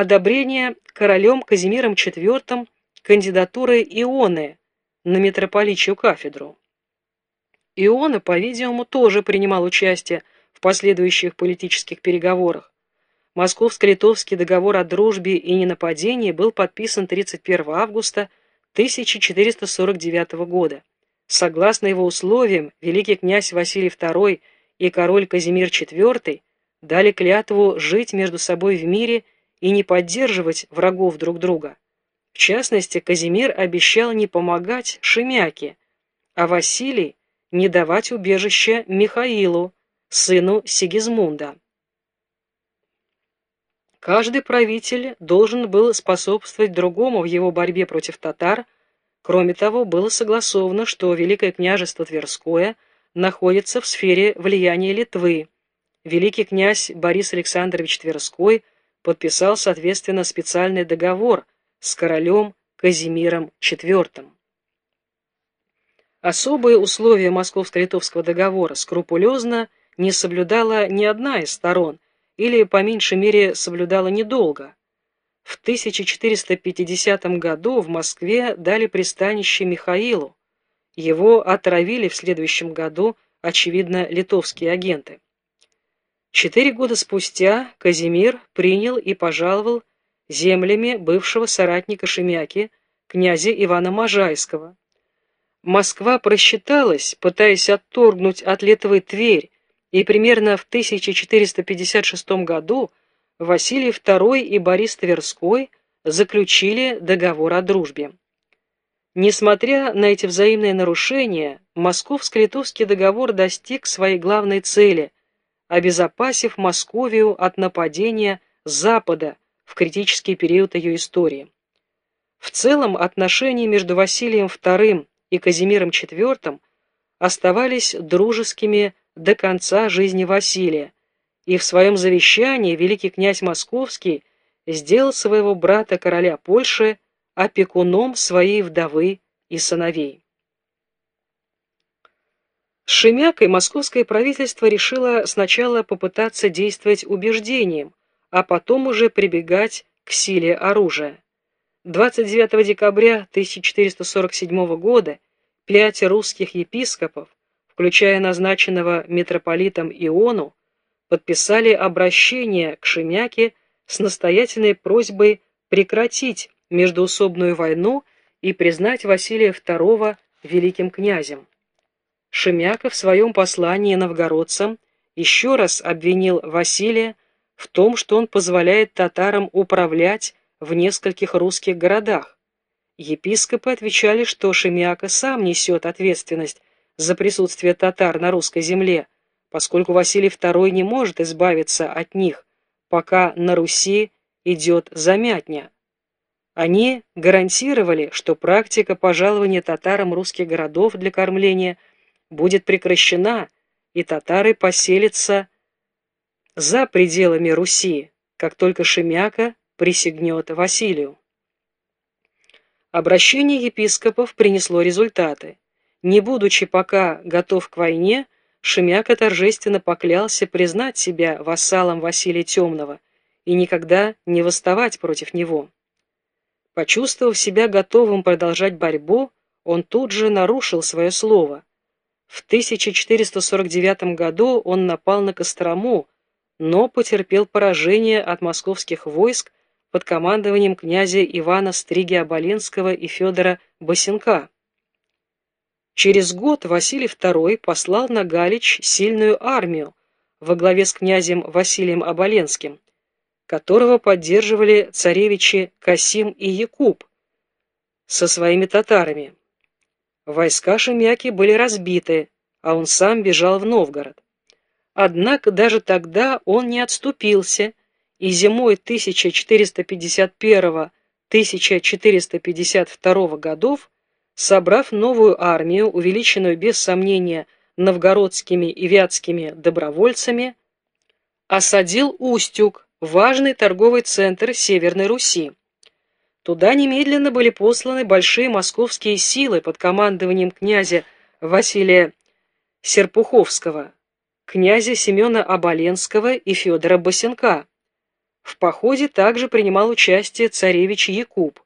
одобрение королем Казимиром IV кандидатуры Ионы на митрополичью кафедру. Иона, по-видимому, тоже принимал участие в последующих политических переговорах. Московско-литовский договор о дружбе и ненападении был подписан 31 августа 1449 года. Согласно его условиям, великий князь Василий II и король Казимир IV дали клятву жить между собой в мире и не поддерживать врагов друг друга. В частности, Казимир обещал не помогать Шемяке, а Василий не давать убежище Михаилу, сыну Сигизмунда. Каждый правитель должен был способствовать другому в его борьбе против татар. Кроме того, было согласовано, что Великое княжество Тверское находится в сфере влияния Литвы. Великий князь Борис Александрович Тверской подписал, соответственно, специальный договор с королем Казимиром IV. Особые условия Московско-Литовского договора скрупулезно не соблюдала ни одна из сторон – или, по меньшей мере, соблюдала недолго. В 1450 году в Москве дали пристанище Михаилу. Его отравили в следующем году, очевидно, литовские агенты. Четыре года спустя Казимир принял и пожаловал землями бывшего соратника Шемяки, князя Ивана Можайского. Москва просчиталась, пытаясь отторгнуть от Литвы Тверь, и примерно в 1456 году Василий II и Борис Тверской заключили договор о дружбе. Несмотря на эти взаимные нарушения, Московско-Литовский договор достиг своей главной цели, обезопасив Московию от нападения Запада в критический период ее истории. В целом отношения между Василием II и Казимиром IV оставались дружескими до конца жизни Василия, и в своем завещании великий князь Московский сделал своего брата короля Польши опекуном своей вдовы и сыновей. Шемякой московское правительство решило сначала попытаться действовать убеждением, а потом уже прибегать к силе оружия. 29 декабря 1447 года пять русских епископов включая назначенного митрополитом Иону, подписали обращение к Шемяке с настоятельной просьбой прекратить междоусобную войну и признать Василия II великим князем. Шемяка в своем послании новгородцам еще раз обвинил Василия в том, что он позволяет татарам управлять в нескольких русских городах. Епископы отвечали, что Шемяка сам несет ответственность за присутствие татар на русской земле, поскольку Василий II не может избавиться от них, пока на Руси идет замятня. Они гарантировали, что практика пожалования татарам русских городов для кормления будет прекращена, и татары поселятся за пределами Руси, как только Шемяка присягнет Василию. Обращение епископов принесло результаты. Не будучи пока готов к войне, Шемяка торжественно поклялся признать себя вассалом Василия Темного и никогда не восставать против него. Почувствовав себя готовым продолжать борьбу, он тут же нарушил свое слово. В 1449 году он напал на Кострому, но потерпел поражение от московских войск под командованием князя Ивана Стриги-Оболенского и Федора Босенка. Через год Василий II послал на Галич сильную армию во главе с князем Василием Оболенским, которого поддерживали царевичи Касим и Якуб со своими татарами. Войска Шемяки были разбиты, а он сам бежал в Новгород. Однако даже тогда он не отступился, и зимой 1451-1452 годов собрав новую армию, увеличенную без сомнения новгородскими и вятскими добровольцами, осадил Устюг, важный торговый центр Северной Руси. Туда немедленно были посланы большие московские силы под командованием князя Василия Серпуховского, князя Семена Оболенского и Федора Босенка. В походе также принимал участие царевич Якуб.